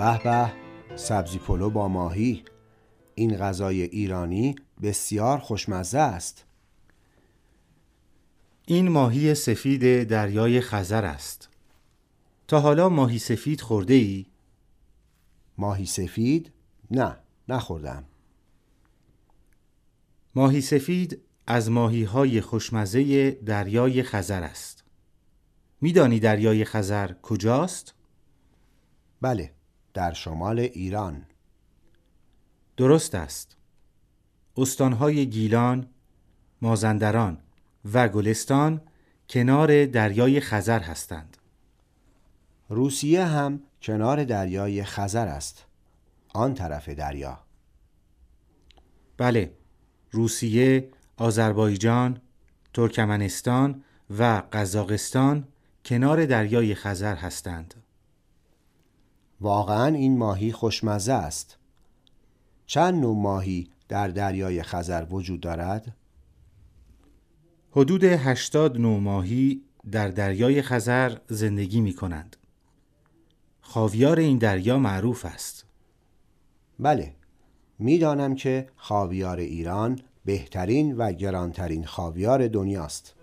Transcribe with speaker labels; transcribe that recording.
Speaker 1: به به سبزی پلو با ماهی این غذای ایرانی بسیار خوشمزه است
Speaker 2: این ماهی سفید دریای خزر است تا حالا ماهی سفید خورده ای؟
Speaker 1: ماهی سفید؟ نه نخوردم
Speaker 2: ماهی سفید از ماهی های خوشمزه دریای خزر است میدانی دریای خزر کجاست؟
Speaker 1: بله در شمال ایران.
Speaker 2: درست است. استانهای گیلان، مازندران و گلستان کنار دریای خزر هستند.
Speaker 1: روسیه هم کنار دریای خزر است. آن طرف دریا.
Speaker 2: بله روسیه، آذربایجان، ترکمنستان و قزاقستان کنار دریای خزر هستند.
Speaker 1: واقعا این ماهی خوشمزه است چند نوع ماهی در دریای خزر وجود دارد؟
Speaker 2: حدود 80 نوع ماهی در دریای خزر زندگی می کنند. خاویار این دریا معروف است.
Speaker 1: بله، می‌دانم که خاویار ایران بهترین و گرانترین خاویار دنیاست.